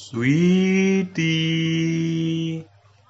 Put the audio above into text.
Sweetie.